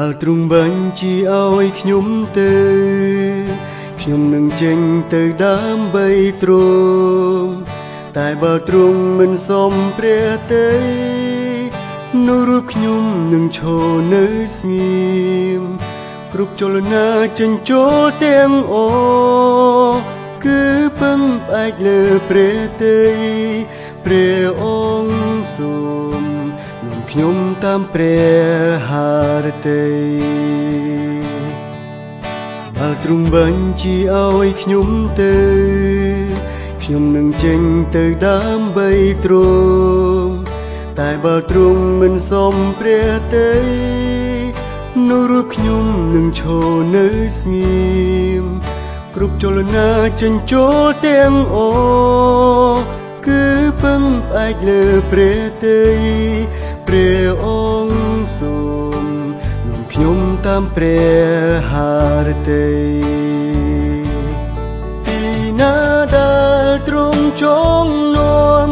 បើទ្រង់បញ្ជាឲ្យខ្ញុំទៅខ្ញុំនឹងចេញទៅដើម្បីទ្រង់តែបើទ្រង់មិនសមព្រះទេនោះរូបខ្ញុំនឹងឈរនៅស្ងៀមគ្រប់ចលនាចិញ្ចូលទាំងអគឺពឹងផ្អែកលើព្រះទេព្រះអង្គសូមនឹង ខ្ញុំតាមព្រះハរតីបើទ្រង់បញ្ជាឲ្យខ្ញុំទៅខ្ញុំនឹងចេញទៅដើម្បីទ្រង់តែបើទ្រង់មិនសមព្រះទេនោះរូបខ្ញុំនឹងឈរនៅស្ងៀមគ្រប់ចលនាចិញ្ចូលទាំងអគឺពឹងផ្អែកលើព្រះទេ ព្រះអង្គសូមនាំខ្ញុំតាមព្រះハរតីទីណាដែលទ្រង់ចង់នាំ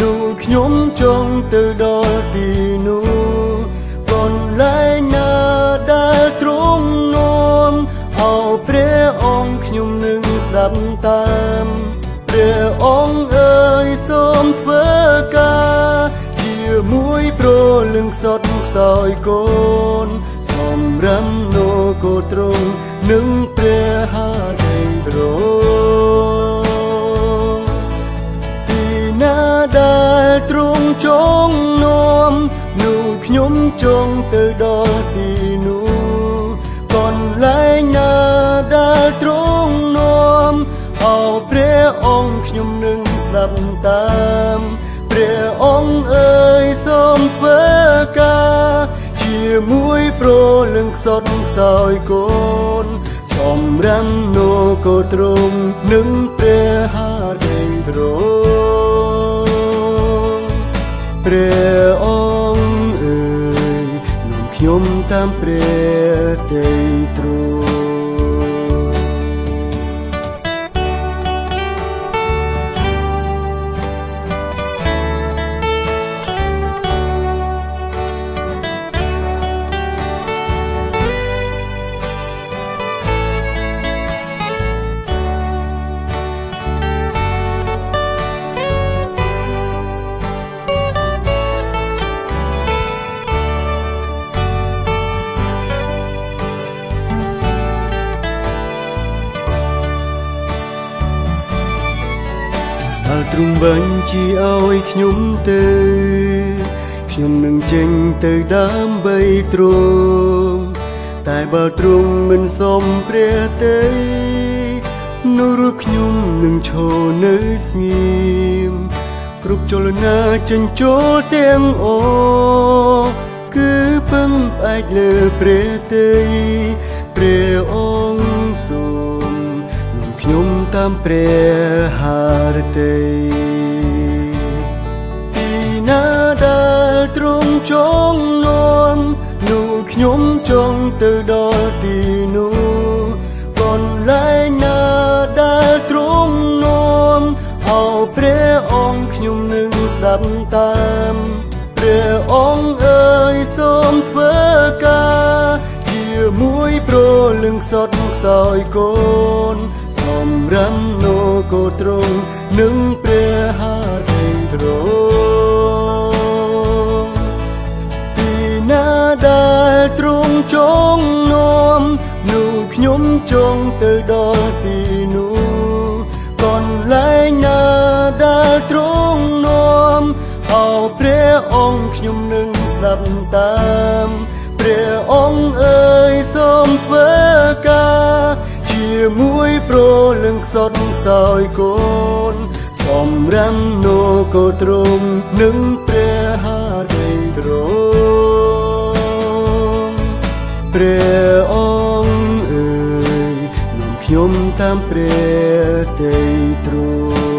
នោះខ្ញុំចង់ទៅដល់ទីនោះកន្លែងណាដែលទ្រង់នាំអោព្រះអង្គខ្ញុំនឹងស្ដាប់តាមព្រះអង្គអើយសូមធ្វើការ ជាមួយប្រលឹងសតខ្សោយកូនសម្រំណូកោត្រង់នឹងព្រះហារីទ្រង់ទីណាដែលទ្រង់ចងនាំនោះខ្ញុំចង់ទៅដល់ទីនោះកន្លែងណាដែលទ្រង់នាំអោព្រះអង្គខ្ញុំនឹងស្ដាប់តាម ព្រះអង្គអើយសូមធ្វើការជាមួយប្រលឹងខ្សត់ខ្សោយកូនសម្រាំណូកោត្រង់នឹងព្រះហារីទ្រង់ព្រះអង្គអើយនាំខ្ញុំតាមព្រះតីទ្រង់ បើទ្រង់បញ្ជាឲ្យខ្ញុំទៅខ្ញុំនឹងចេញទៅដើម្បីទ្រង់តែបើទ្រង់មិនសមព្រះទេនោះរូបខ្ញុំនឹងឈរនៅស្ងៀមគ្រប់ចលនាចិញ្ចូលទាំងអគឺពឹងផ្អែកលើព្រះទេព្រះអង្គសូមខ្ញុំតាមព្រះハ ចង់នាំនោះខ្ញុំចង់ទៅដល់ទីនោះកន្លែងណាដែលទ្រង់នាំអោព្រះអង្គខ្ញុំនឹងស្ដាប់តាមព្រះអង្គអើយសូមធ្វើការជាមួយប្រលឹងសតខ្សោយកូនសម្រាំណូកោត្រង់នឹងព្រះハរីទ្រង់ ទ្រង់ចង់នាំនោះខ្ញុំចង់ទៅដល់ទីនោះកន្លែងណាដែលទ្រង់នាំអោព្រះអង្គខ្ញុំនឹងស្ដាប់តាមព្រះអង្គអើយសូមធ្វើការជាមួយប្រលឹងខ្សត់ខ្សោយកូនសម្រាំណូកោត្រង់នឹងព្រះハរីទ្រង់ ព្រះអង្គអើយនាំខ្ញុំតាមព្រះតីទ្រង់